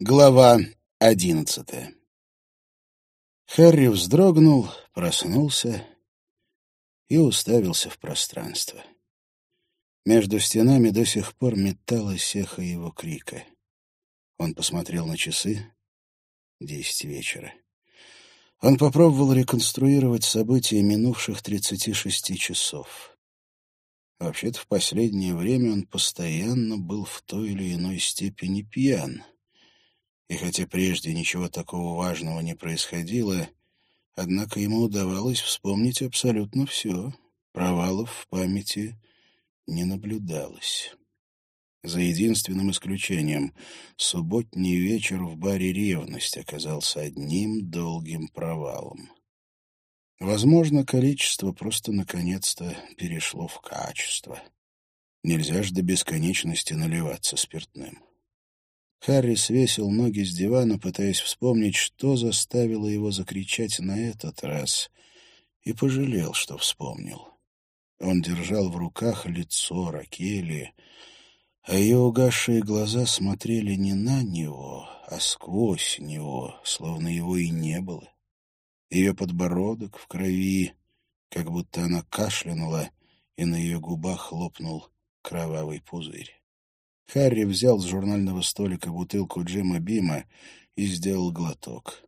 Глава одиннадцатая Харри вздрогнул, проснулся и уставился в пространство. Между стенами до сих пор металось эхо его крика. Он посмотрел на часы. Десять вечера. Он попробовал реконструировать события минувших тридцати шести часов. Вообще-то в последнее время он постоянно был в той или иной степени пьян — и хотя прежде ничего такого важного не происходило, однако ему удавалось вспомнить абсолютно все. Провалов в памяти не наблюдалось. За единственным исключением, субботний вечер в баре «Ревность» оказался одним долгим провалом. Возможно, количество просто наконец-то перешло в качество. Нельзя же до бесконечности наливаться спиртным. Харри свесил ноги с дивана, пытаясь вспомнить, что заставило его закричать на этот раз, и пожалел, что вспомнил. Он держал в руках лицо Ракели, а ее угасшие глаза смотрели не на него, а сквозь него, словно его и не было. Ее подбородок в крови, как будто она кашлянула, и на ее губах хлопнул кровавый пузырь. Харри взял с журнального столика бутылку Джима Бима и сделал глоток.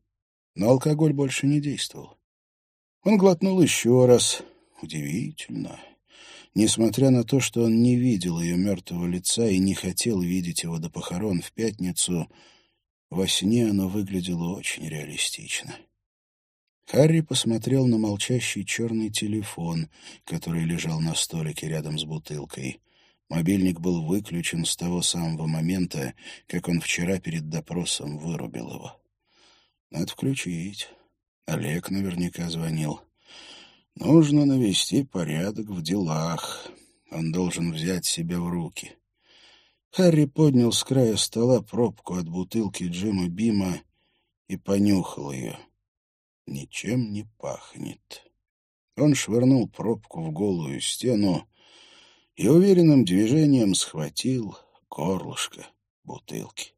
Но алкоголь больше не действовал. Он глотнул еще раз. Удивительно. Несмотря на то, что он не видел ее мертвого лица и не хотел видеть его до похорон в пятницу, во сне оно выглядело очень реалистично. Харри посмотрел на молчащий черный телефон, который лежал на столике рядом с бутылкой. Мобильник был выключен с того самого момента, как он вчера перед допросом вырубил его. Надо включить. Олег наверняка звонил. Нужно навести порядок в делах. Он должен взять себя в руки. Харри поднял с края стола пробку от бутылки Джима Бима и понюхал ее. Ничем не пахнет. Он швырнул пробку в голую стену, и уверенным движением схватил горлышко бутылки.